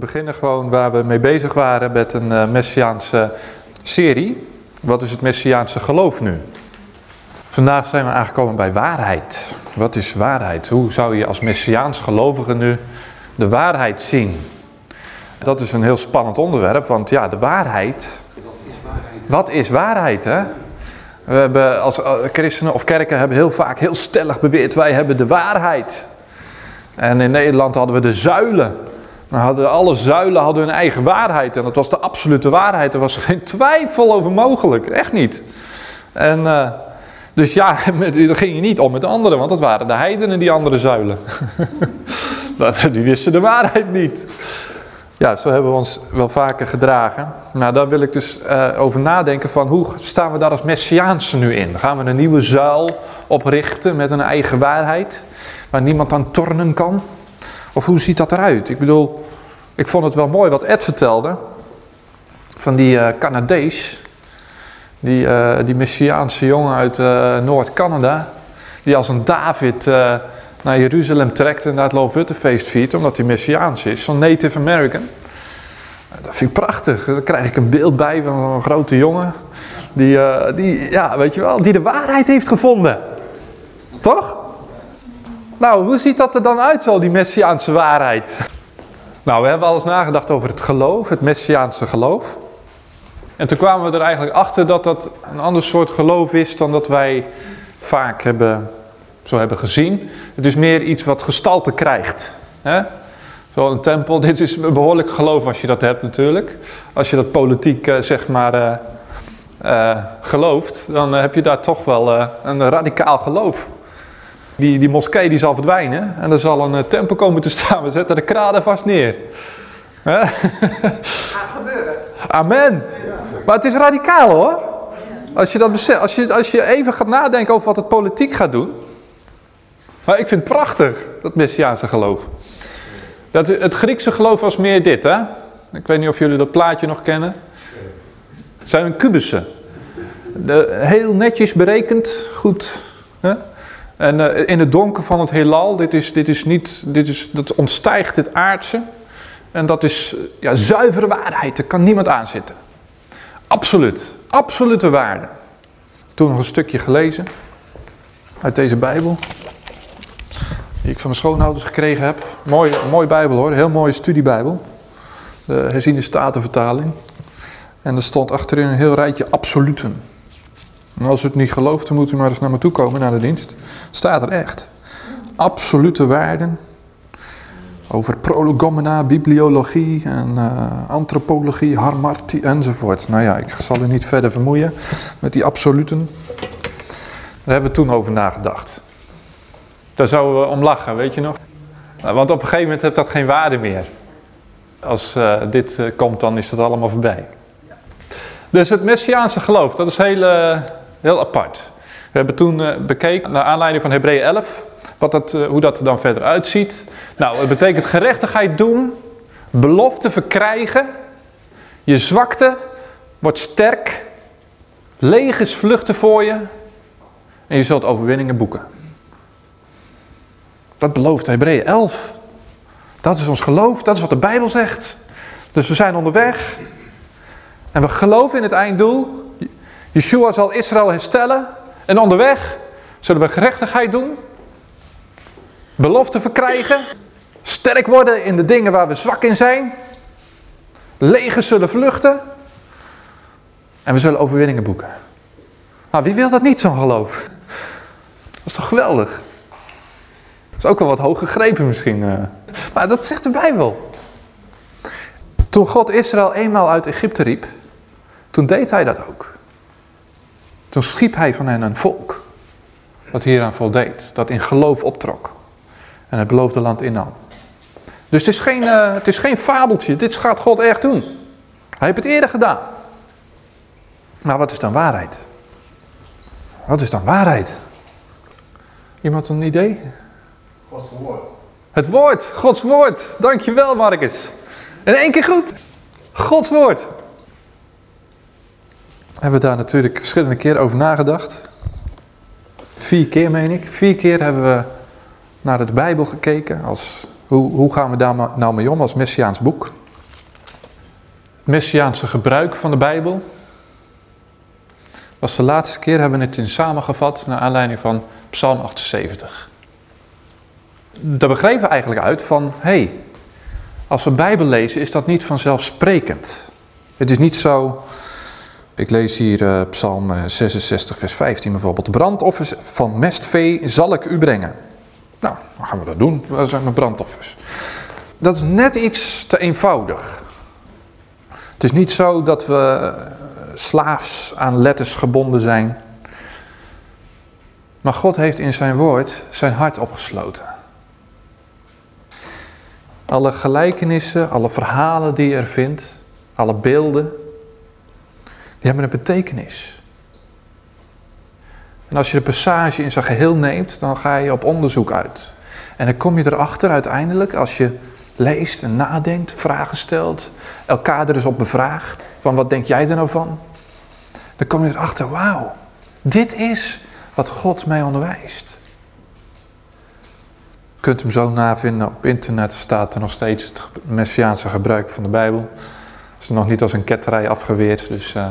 beginnen gewoon waar we mee bezig waren met een uh, Messiaanse serie. Wat is het Messiaanse geloof nu? Vandaag zijn we aangekomen bij waarheid. Wat is waarheid? Hoe zou je als Messiaans gelovige nu de waarheid zien? Dat is een heel spannend onderwerp, want ja, de waarheid... Wat is waarheid? Wat is waarheid, hè? We hebben als eh, christenen of kerken hebben heel vaak heel stellig beweerd, wij hebben de waarheid. En in Nederland hadden we de zuilen. Hadden alle zuilen hadden hun eigen waarheid. En dat was de absolute waarheid. Er was geen twijfel over mogelijk. Echt niet. En, uh, dus ja, dan ging je niet om met de anderen. Want dat waren de heidenen, die andere zuilen. die wisten de waarheid niet. Ja, zo hebben we ons wel vaker gedragen. Nou, daar wil ik dus uh, over nadenken van hoe staan we daar als Messiaanse nu in? Gaan we een nieuwe zuil oprichten met een eigen waarheid? Waar niemand aan tornen kan? Of hoe ziet dat eruit? Ik bedoel, ik vond het wel mooi wat Ed vertelde. Van die uh, Canadees. Die, uh, die Messiaanse jongen uit Noord-Canada. Die als een David naar Jeruzalem trekt en naar het Loofhuttenfeest viert, omdat hij Messiaans is, zo'n Native American. Dat vind ik prachtig. Daar krijg ik een beeld bij van een grote jongen. Die, die, ja, weet je wel, die de waarheid heeft gevonden. Toch? Nou, hoe ziet dat er dan uit zo, die Messiaanse waarheid? Nou, we hebben alles nagedacht over het geloof, het Messiaanse geloof. En toen kwamen we er eigenlijk achter dat dat een ander soort geloof is dan dat wij vaak hebben zo hebben gezien. Het is meer iets wat gestalte krijgt. Hè? Zo een tempel, dit is behoorlijk geloof als je dat hebt natuurlijk. Als je dat politiek uh, zeg maar uh, uh, gelooft, dan heb je daar toch wel een radicaal geloof. Die, die moskee die zal verdwijnen en er zal een tempel komen te staan. We zetten de kraden vast neer. Gaat gebeuren. Amen. Maar het is radicaal hoor. Als je, dat als, je, als je even gaat nadenken over wat het politiek gaat doen. Maar ik vind het prachtig, dat Messiaanse geloof. Dat, het Griekse geloof was meer dit, hè? Ik weet niet of jullie dat plaatje nog kennen. Het zijn kubussen. De, heel netjes berekend, goed. Hè? En uh, in het donker van het heelal, dit, is, dit, is niet, dit is, dat ontstijgt het aardse. En dat is ja, zuivere waarheid, er kan niemand aanzitten. Absoluut, absolute waarde. Toen nog een stukje gelezen uit deze Bijbel die ik van mijn schoonouders gekregen heb. Mooi, mooi bijbel hoor, heel mooie studiebijbel. De statenvertaling. En er stond achterin een heel rijtje absoluten. Als u het niet gelooft, dan moet u maar eens naar me toe komen, naar de dienst. Staat er echt. Absolute waarden. Over prolegomena, bibliologie en uh, antropologie, harmartie enzovoort. Nou ja, ik zal u niet verder vermoeien met die absoluten. Daar hebben we toen over nagedacht. Daar zouden we om lachen, weet je nog? Nou, want op een gegeven moment heeft dat geen waarde meer. Als uh, dit uh, komt, dan is dat allemaal voorbij. Dus het Messiaanse geloof, dat is heel, uh, heel apart. We hebben toen bekeken, naar aanleiding van Hebreeën 11, wat dat, hoe dat er dan verder uitziet. Nou, het betekent gerechtigheid doen, belofte verkrijgen, je zwakte wordt sterk, legers vluchten voor je en je zult overwinningen boeken. Dat belooft Hebreeën 11. Dat is ons geloof, dat is wat de Bijbel zegt. Dus we zijn onderweg. En we geloven in het einddoel. Yeshua zal Israël herstellen. En onderweg zullen we gerechtigheid doen. Belofte verkrijgen. Sterk worden in de dingen waar we zwak in zijn. Legers zullen vluchten. En we zullen overwinningen boeken. Nou, wie wil dat niet, zo'n geloof? Dat is toch geweldig? is ook wel wat hoog gegrepen misschien. Eh. Maar dat zegt de Bijbel. Toen God Israël eenmaal uit Egypte riep, toen deed hij dat ook. Toen schiep hij van hen een volk, wat hieraan voldeed, dat in geloof optrok en het beloofde land innam. Dus het is geen, uh, het is geen fabeltje, dit gaat God echt doen. Hij heeft het eerder gedaan. Maar wat is dan waarheid? Wat is dan waarheid? Iemand een idee? Gods woord. Het woord, Gods woord. Dankjewel Marcus. In één keer goed. Gods woord. Hebben we daar natuurlijk verschillende keren over nagedacht. Vier keer meen ik. Vier keer hebben we naar de Bijbel gekeken. Als, hoe, hoe gaan we daar nou mee om als Messiaans boek? Messiaanse gebruik van de Bijbel. was de laatste keer, hebben we het in samengevat, naar aanleiding van Psalm 78. Daar begrepen we eigenlijk uit van, hé, hey, als we Bijbel lezen is dat niet vanzelfsprekend. Het is niet zo, ik lees hier uh, Psalm 66 vers 15 bijvoorbeeld. Brandoffers van mestvee zal ik u brengen. Nou, dan gaan we dat doen. Wat zijn mijn brandoffers? Dat is net iets te eenvoudig. Het is niet zo dat we slaafs aan letters gebonden zijn. Maar God heeft in zijn woord zijn hart opgesloten. Alle gelijkenissen, alle verhalen die je er vindt, alle beelden, die hebben een betekenis. En als je de passage in zijn geheel neemt, dan ga je op onderzoek uit. En dan kom je erachter uiteindelijk, als je leest en nadenkt, vragen stelt, elkaar er eens op bevraagt, van wat denk jij er nou van? Dan kom je erachter, wauw, dit is wat God mij onderwijst. Je kunt hem zo navinden op internet, staat er nog steeds het Messiaanse gebruik van de Bijbel. Het is nog niet als een ketterij afgeweerd, dus... Uh...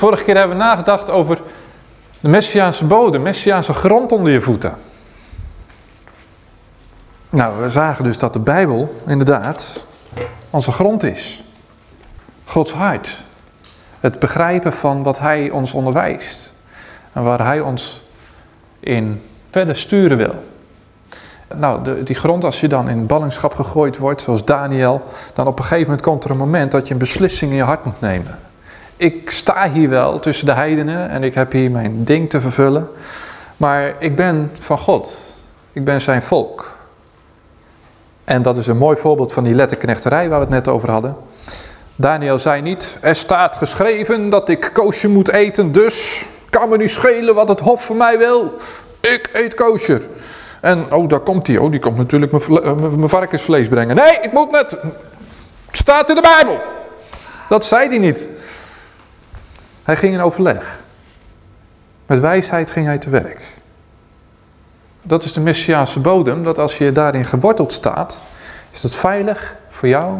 Vorige keer hebben we nagedacht over de Messiaanse bodem, Messiaanse grond onder je voeten. Nou, we zagen dus dat de Bijbel inderdaad onze grond is. Gods hart. Het begrijpen van wat Hij ons onderwijst. En waar Hij ons in verder sturen wil. Nou, de, die grond, als je dan in ballingschap gegooid wordt, zoals Daniel, dan op een gegeven moment komt er een moment dat je een beslissing in je hart moet nemen. Ik sta hier wel tussen de heidenen en ik heb hier mijn ding te vervullen, maar ik ben van God. Ik ben zijn volk. En dat is een mooi voorbeeld van die letterknechterij waar we het net over hadden. Daniel zei niet, er staat geschreven dat ik koosje moet eten, dus kan me niet schelen wat het hof van mij wil. Ik eet koosjer. En, oh, daar komt hij. Oh, die komt natuurlijk mijn varkensvlees brengen. Nee, ik moet net. Staat in de Bijbel. Dat zei hij niet. Hij ging in overleg. Met wijsheid ging hij te werk. Dat is de Messiaanse bodem, dat als je daarin geworteld staat, is dat veilig voor jou,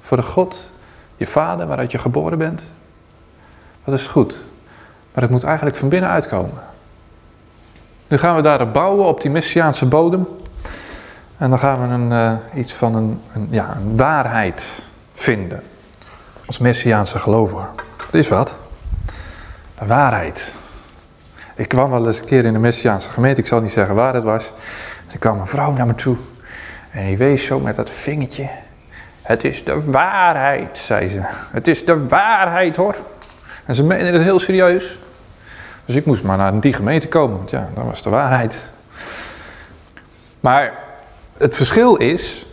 voor de God, je vader waaruit je geboren bent. Dat is goed. Maar het moet eigenlijk van binnen uitkomen. Nu gaan we daarop bouwen op die Messiaanse bodem. En dan gaan we een, uh, iets van een, een, ja, een waarheid vinden. Als Messiaanse gelovigen. Dat is wat. Waarheid. Ik kwam wel eens een keer in de Messiaanse gemeente, ik zal niet zeggen waar het was. Er kwam een vrouw naar me toe. En die wees zo met dat vingertje. Het is de waarheid, zei ze. Het is de waarheid hoor. En ze meende het heel serieus. Dus ik moest maar naar die gemeente komen, want ja, dat was de waarheid. Maar het verschil is,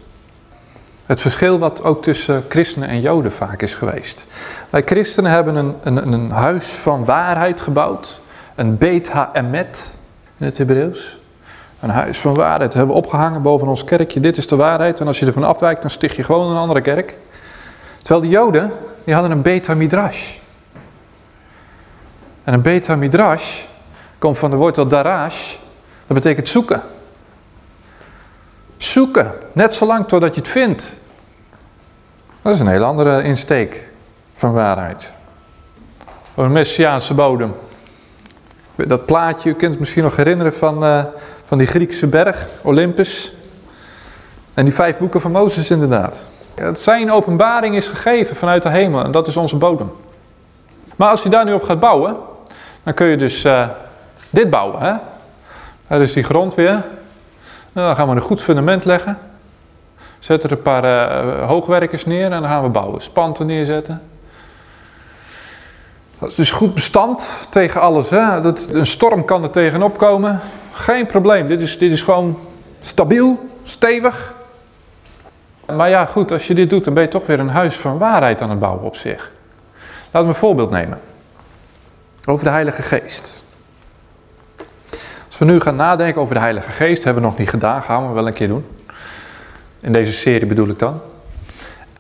het verschil wat ook tussen christenen en joden vaak is geweest. Wij christenen hebben een, een, een huis van waarheid gebouwd. Een Beit Haemet in het Hebreeuws. Een huis van waarheid. Dat hebben we opgehangen boven ons kerkje. Dit is de waarheid. En als je ervan afwijkt, dan sticht je gewoon een andere kerk. Terwijl de joden, die hadden een Beit Midrash. En een Beit Midrash komt van de wortel darash. Dat betekent zoeken. Zoeken. Net zolang totdat je het vindt. Dat is een hele andere insteek van waarheid. Een Messiaanse bodem. Dat plaatje, u kunt het misschien nog herinneren van, uh, van die Griekse berg, Olympus. En die vijf boeken van Mozes inderdaad. Het zijn openbaring is gegeven vanuit de hemel en dat is onze bodem. Maar als je daar nu op gaat bouwen, dan kun je dus uh, dit bouwen. Hè? Dat is die grond weer. Nou, dan gaan we een goed fundament leggen. Zetten er een paar uh, hoogwerkers neer en dan gaan we bouwen. Spanten neerzetten. Dat is dus goed bestand tegen alles. Hè? Dat, een storm kan er tegenop komen. Geen probleem. Dit is, dit is gewoon stabiel, stevig. Maar ja, goed, als je dit doet, dan ben je toch weer een huis van waarheid aan het bouwen op zich. Laten we een voorbeeld nemen. Over de Heilige Geest. Als we nu gaan nadenken over de Heilige Geest, hebben we nog niet gedaan, gaan we wel een keer doen. In deze serie bedoel ik dan.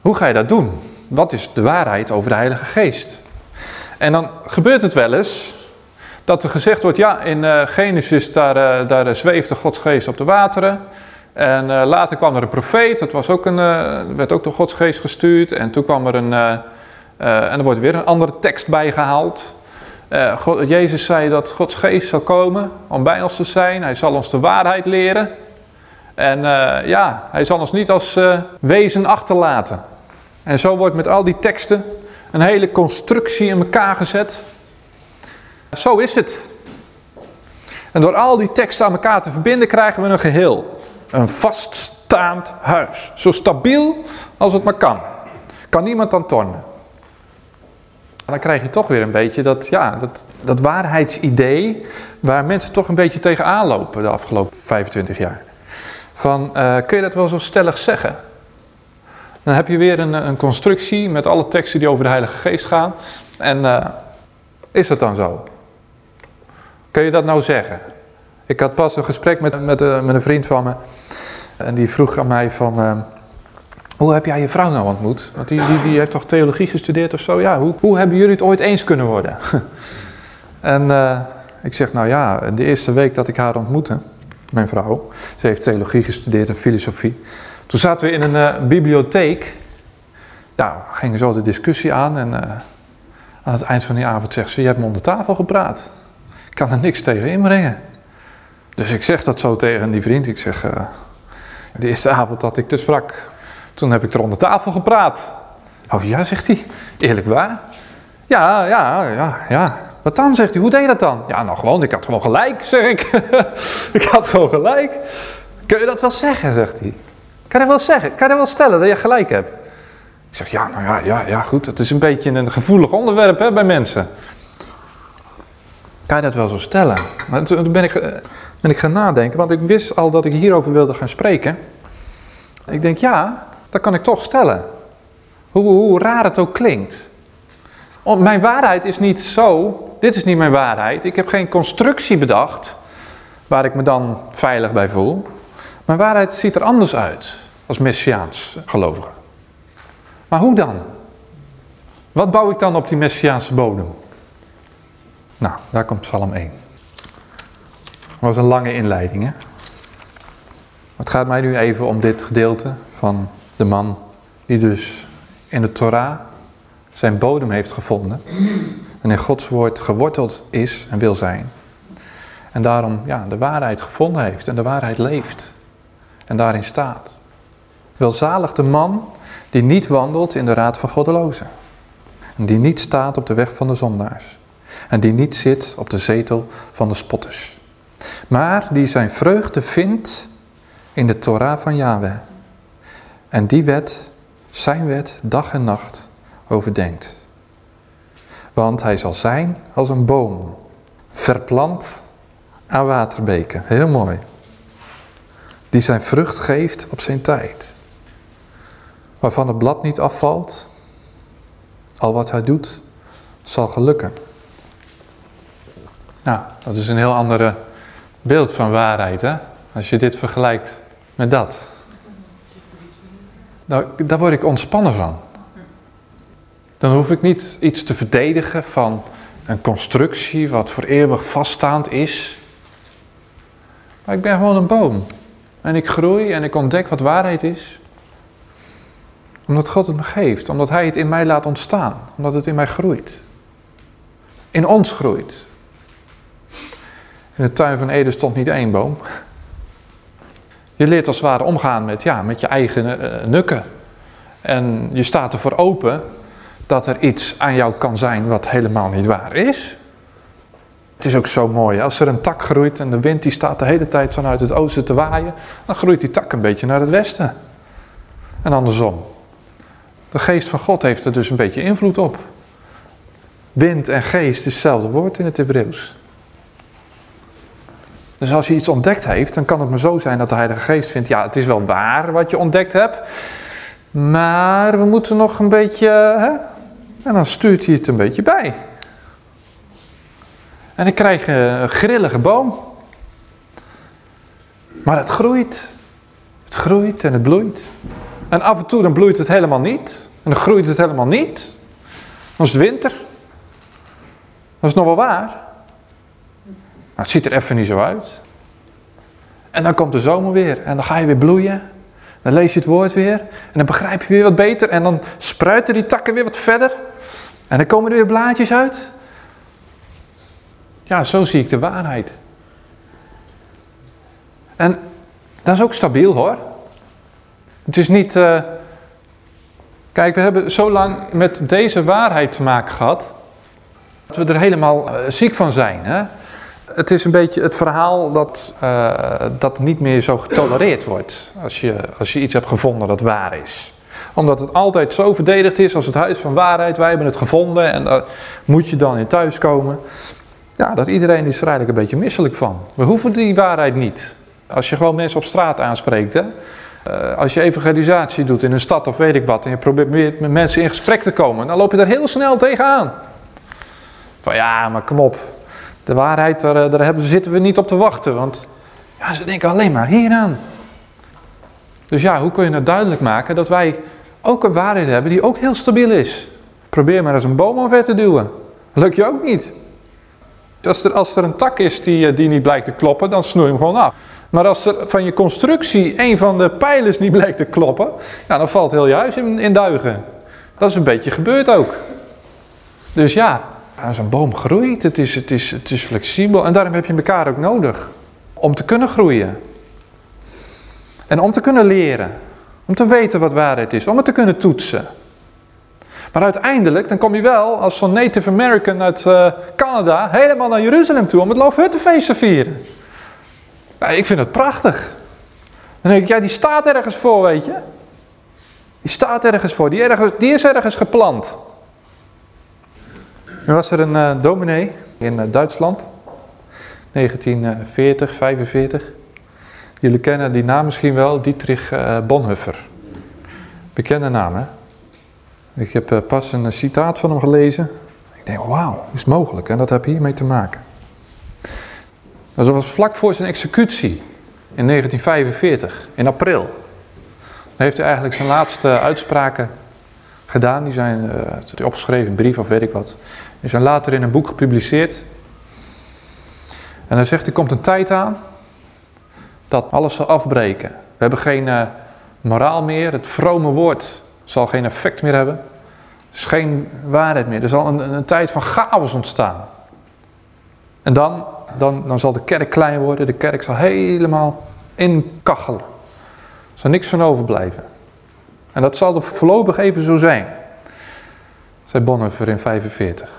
Hoe ga je dat doen? Wat is de waarheid over de Heilige Geest? En dan gebeurt het wel eens dat er gezegd wordt, ja, in uh, Genesis daar, uh, daar zweeft de Gods geest op de wateren. En later kwam er een profeet, dat was ook een, werd ook door Gods geest gestuurd. En toen kwam er een, en er wordt weer een andere tekst bijgehaald. God, Jezus zei dat Gods geest zal komen om bij ons te zijn. Hij zal ons de waarheid leren. En ja, hij zal ons niet als wezen achterlaten. En zo wordt met al die teksten een hele constructie in elkaar gezet. Zo is het. En door al die teksten aan elkaar te verbinden krijgen we een geheel. Een vaststaand huis. Zo stabiel als het maar kan. Kan niemand aan tornen. Dan krijg je toch weer een beetje dat, ja, dat, dat waarheidsidee waar mensen toch een beetje tegenaan lopen de afgelopen 25 jaar. Van, uh, kun je dat wel zo stellig zeggen? Dan heb je weer een, een constructie met alle teksten die over de Heilige Geest gaan. En uh, is dat dan zo? Kun je dat nou zeggen? Ik had pas een gesprek met, met, uh, met een vriend van me. En die vroeg aan mij van... hoe heb jij je vrouw nou ontmoet? Want die, die, die heeft toch theologie gestudeerd of zo? Ja, hoe, hoe hebben jullie het ooit eens kunnen worden? en uh, ik zeg, nou ja, de eerste week dat ik haar ontmoette, mijn vrouw, ze heeft theologie gestudeerd en filosofie. Toen zaten we in een uh, bibliotheek. Nou, gingen zo de discussie aan en uh, aan het eind van die avond zegt ze, je hebt me onder tafel gepraat. Ik kan er niks tegen inbrengen. Dus ik zeg dat zo tegen die vriend. Ik zeg, de eerste avond dat ik te sprak, toen heb ik er onder tafel gepraat. Oh ja, zegt hij. Eerlijk waar? Ja, ja, ja, ja. Wat dan, zegt hij. Hoe deed je dat dan? Ja, nou gewoon, ik had gewoon gelijk, zeg ik. ik had gewoon gelijk. Kun je dat wel zeggen, zegt hij. Kan je dat wel zeggen? Kan je dat wel stellen dat je gelijk hebt? Ik zeg, ja, nou ja, ja, ja goed. Het is een beetje een gevoelig onderwerp hè, bij mensen. Kan je dat wel zo stellen? Maar toen ben ik, ben ik gaan nadenken, want ik wist al dat ik hierover wilde gaan spreken. Ik denk, ja, dat kan ik toch stellen. Hoe, hoe raar het ook klinkt. Mijn waarheid is niet zo, dit is niet mijn waarheid. Ik heb geen constructie bedacht waar ik me dan veilig bij voel. Mijn waarheid ziet er anders uit als Messiaans gelovige. Maar hoe dan? Wat bouw ik dan op die Messiaanse bodem? Nou, daar komt Psalm 1. Dat was een lange inleiding, hè? Het gaat mij nu even om dit gedeelte van de man die dus in de Torah zijn bodem heeft gevonden. En in Gods woord geworteld is en wil zijn. En daarom ja, de waarheid gevonden heeft en de waarheid leeft. En daarin staat. Welzalig de man die niet wandelt in de raad van goddelozen. En die niet staat op de weg van de zondaars. En die niet zit op de zetel van de spotters. Maar die zijn vreugde vindt in de Torah van Yahweh. En die wet, zijn wet, dag en nacht overdenkt. Want hij zal zijn als een boom, verplant aan waterbeken. Heel mooi. Die zijn vrucht geeft op zijn tijd. Waarvan het blad niet afvalt. Al wat hij doet, zal gelukken. Nou, dat is een heel andere beeld van waarheid, hè? Als je dit vergelijkt met dat. Nou, daar word ik ontspannen van. Dan hoef ik niet iets te verdedigen van een constructie wat voor eeuwig vaststaand is. Maar ik ben gewoon een boom. En ik groei en ik ontdek wat waarheid is. Omdat God het me geeft. Omdat Hij het in mij laat ontstaan. Omdat het in mij groeit. In ons groeit. In de tuin van Eden stond niet één boom. Je leert als het ware omgaan met, ja, met je eigen uh, nukken. En je staat ervoor open dat er iets aan jou kan zijn wat helemaal niet waar is. Het is ook zo mooi, als er een tak groeit en de wind die staat de hele tijd vanuit het oosten te waaien, dan groeit die tak een beetje naar het westen. En andersom. De geest van God heeft er dus een beetje invloed op. Wind en geest is hetzelfde woord in het Hebreeuws. Dus als je iets ontdekt heeft, dan kan het maar zo zijn dat de Heilige Geest vindt, ja, het is wel waar wat je ontdekt hebt, maar we moeten nog een beetje, hè? en dan stuurt hij het een beetje bij. En dan krijg je een grillige boom. Maar het groeit. Het groeit en het bloeit. En af en toe dan bloeit het helemaal niet. En dan groeit het helemaal niet. Dan is het winter. Dat is nog wel waar. Maar het ziet er even niet zo uit. En dan komt de zomer weer en dan ga je weer bloeien. Dan lees je het woord weer en dan begrijp je weer wat beter. En dan spruiten die takken weer wat verder. En dan komen er weer blaadjes uit. Ja, zo zie ik de waarheid. En dat is ook stabiel hoor. Het is niet... Uh... Kijk, we hebben zo lang met deze waarheid te maken gehad... dat we er helemaal uh, ziek van zijn. Hè? Het is een beetje het verhaal dat, uh, dat niet meer zo getolereerd wordt... Als je, als je iets hebt gevonden dat waar is omdat het altijd zo verdedigd is als het huis van waarheid. Wij hebben het gevonden en daar moet je dan in thuiskomen. Ja, dat iedereen is er eigenlijk een beetje misselijk van. We hoeven die waarheid niet. Als je gewoon mensen op straat aanspreekt. Hè? Uh, als je evangelisatie doet in een stad of weet ik wat. En je probeert met mensen in gesprek te komen. Dan loop je er heel snel tegenaan. Van ja, maar kom op. De waarheid, daar, eh, daar hebben, zitten we niet op te wachten. Want ja, ze denken alleen maar hieraan. Dus ja, hoe kun je nou duidelijk maken dat wij ook een waarheid hebben die ook heel stabiel is. Probeer maar eens een boom omver te duwen. Lukt je ook niet. Als er, als er een tak is die, eh, die niet blijkt te kloppen, dan snoei je hem gewoon af. Maar als er van je constructie een van de pijlers niet blijkt te kloppen, ja, dan valt heel je huis in, in duigen. Dat is een beetje gebeurd ook. Dus ja, als een boom groeit, het is, het, is, het is flexibel en daarom heb je elkaar ook nodig. Om te kunnen groeien. En om te kunnen leren. Om te weten wat waarheid is. Om het te kunnen toetsen. Maar uiteindelijk, dan kom je wel als zo'n Native American uit uh, Canada helemaal naar Jeruzalem toe om het Loofhuttenfeest te vieren. Ik vind het prachtig. Dan denk ik, ja, die staat ergens voor, weet je. Die staat ergens voor. Die, ergens, die is ergens geplant. Nu was er een uh, dominee in uh, Duitsland. 1940, 45. Jullie kennen die naam misschien wel, Dietrich uh, Bonhoeffer. Bekende naam, hè? Ik heb pas een citaat van hem gelezen. Ik denk, wauw, is mogelijk. En dat heb hiermee te maken. Dat was vlak voor zijn executie in 1945, in april. Dan heeft hij eigenlijk zijn laatste uitspraken gedaan. Die zijn opgeschreven, een brief of weet ik wat. Die zijn later in een boek gepubliceerd. En hij zegt, er komt een tijd aan dat alles zal afbreken. We hebben geen uh, moraal meer. Het vrome woord zal geen effect meer hebben. Er is geen waarheid meer. Er zal een, een tijd van chaos ontstaan. En dan, dan, dan zal de kerk klein worden. De kerk zal helemaal inkachelen. Er zal niks van overblijven. En dat zal er voorlopig even zo zijn. Zei Bonhoeffer in 45.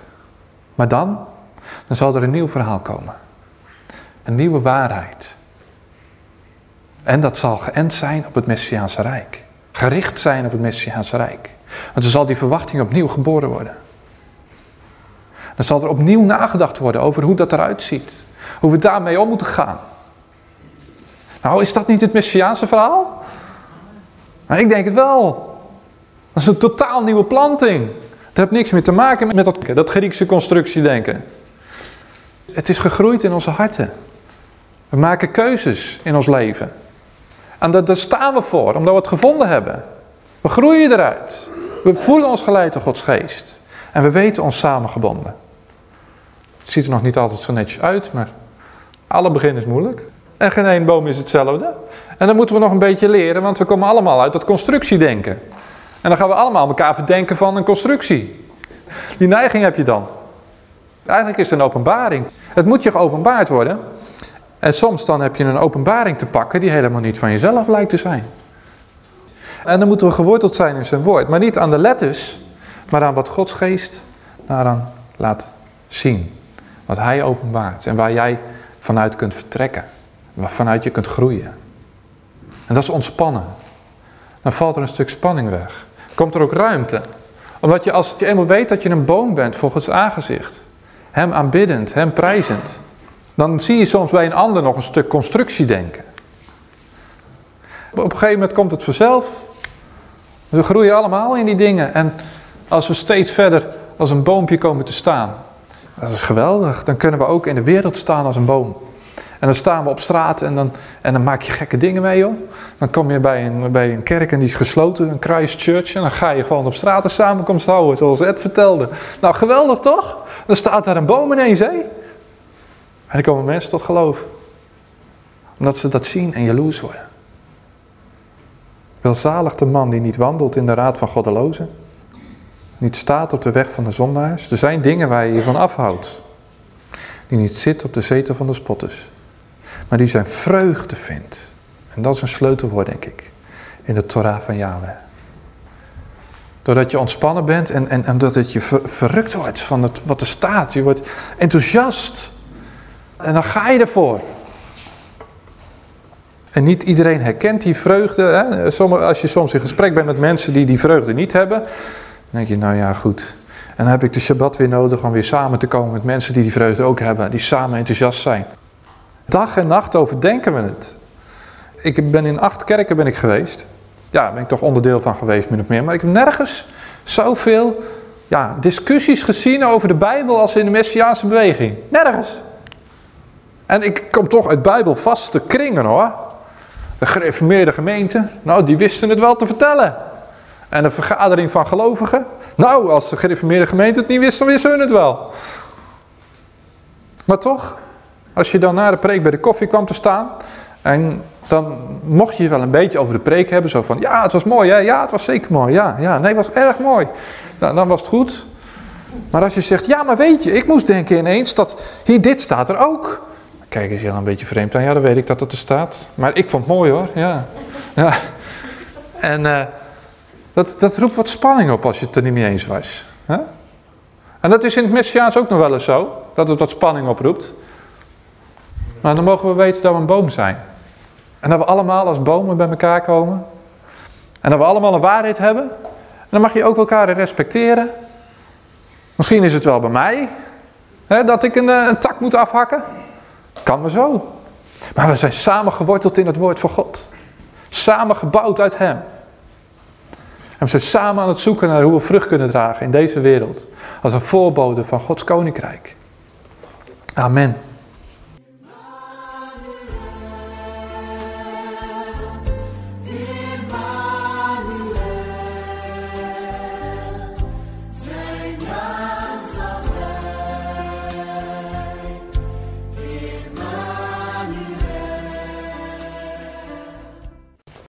Maar dan, dan zal er een nieuw verhaal komen. Een nieuwe waarheid. En dat zal geënt zijn op het Messiaanse Rijk. Gericht zijn op het Messiaanse Rijk. Want dan zal die verwachting opnieuw geboren worden. Dan zal er opnieuw nagedacht worden over hoe dat eruit ziet. Hoe we daarmee om moeten gaan. Nou, is dat niet het Messiaanse verhaal? Maar ik denk het wel. Dat is een totaal nieuwe planting. Het heeft niks meer te maken met dat, dat Griekse constructiedenken. Het is gegroeid in onze harten. We maken keuzes in ons leven. En dat, daar staan we voor, omdat we het gevonden hebben. We groeien eruit. We voelen ons geleid door Gods geest. En we weten ons samengebonden. Het ziet er nog niet altijd zo netjes uit, maar alle begin is moeilijk. En geen één boom is hetzelfde. En dan moeten we nog een beetje leren, want we komen allemaal uit dat constructiedenken. En dan gaan we allemaal elkaar verdenken van een constructie. Die neiging heb je dan. Eigenlijk is het een openbaring. Het moet je geopenbaard worden. En soms dan heb je een openbaring te pakken die helemaal niet van jezelf lijkt te zijn. En dan moeten we geworteld zijn in zijn woord. Maar niet aan de letters, maar aan wat Gods geest daaraan laat zien. Wat hij openbaart en waar jij vanuit kunt vertrekken. Vanuit je kunt groeien. En dat is ontspannen. Dan valt er een stuk spanning weg. Komt er ook ruimte. Omdat je als je eenmaal weet dat je een boom bent voor Gods aangezicht. Hem aanbiddend, hem prijzend. Dan zie je soms bij een ander nog een stuk constructie denken. Op een gegeven moment komt het vanzelf. We groeien allemaal in die dingen. En als we steeds verder als een boompje komen te staan. Dat is geweldig. Dan kunnen we ook in de wereld staan als een boom. En dan staan we op straat en dan, en dan maak je gekke dingen mee joh. Dan kom je bij een, bij een kerk en die is gesloten, een Christchurch. En dan ga je gewoon op straat een samenkomst houden, zoals Ed vertelde. Nou geweldig toch? Dan staat daar een boom ineens hé. En dan komen mensen tot geloof. Omdat ze dat zien en jaloers worden. Welzalig de man die niet wandelt in de raad van goddelozen. Niet staat op de weg van de zondaars. Er zijn dingen waar je je van afhoudt. Die niet zit op de zetel van de spotters. Maar die zijn vreugde vindt. En dat is een sleutelwoord denk ik. In de Torah van Yahweh. Doordat je ontspannen bent en, en, en dat je verrukt wordt van het, wat er staat. Je wordt enthousiast. En dan ga je ervoor. En niet iedereen herkent die vreugde. Hè? Als je soms in gesprek bent met mensen die die vreugde niet hebben. Dan denk je, nou ja, goed. En dan heb ik de Shabbat weer nodig om weer samen te komen met mensen die die vreugde ook hebben. Die samen enthousiast zijn. Dag en nacht overdenken we het. Ik ben in acht kerken ben ik geweest. Ja, ben ik toch onderdeel van geweest, min of meer. Maar ik heb nergens zoveel ja, discussies gezien over de Bijbel als in de Messiaanse beweging. Nergens. En ik kom toch uit bijbelvaste kringen hoor. De gereformeerde gemeente, nou die wisten het wel te vertellen. En een vergadering van gelovigen. Nou, als de gereformeerde gemeente het niet wist, dan wisten hun het wel. Maar toch, als je dan na de preek bij de koffie kwam te staan... en dan mocht je wel een beetje over de preek hebben. Zo van, ja, het was mooi, hè? Ja, het was zeker mooi. Ja, ja, nee, het was erg mooi. Nou, dan was het goed. Maar als je zegt, ja, maar weet je, ik moest denken ineens dat hier, dit staat er ook. Kijk eens, je dan een beetje vreemd aan. Ja, dan weet ik dat het er staat. Maar ik vond het mooi hoor, ja. ja. En uh, dat, dat roept wat spanning op als je het er niet mee eens was. En dat is in het Messiaans ook nog wel eens zo. Dat het wat spanning oproept. Maar dan mogen we weten dat we een boom zijn. En dat we allemaal als bomen bij elkaar komen. En dat we allemaal een waarheid hebben. En dan mag je ook elkaar respecteren. Misschien is het wel bij mij. Hè, dat ik een, eh, tak moet afhakken. Kan maar zo. Maar we zijn samen geworteld in het woord van God. Samen gebouwd uit hem. En we zijn samen aan het zoeken naar hoe we vrucht kunnen dragen in deze wereld. Als een voorbode van Gods koninkrijk. Amen.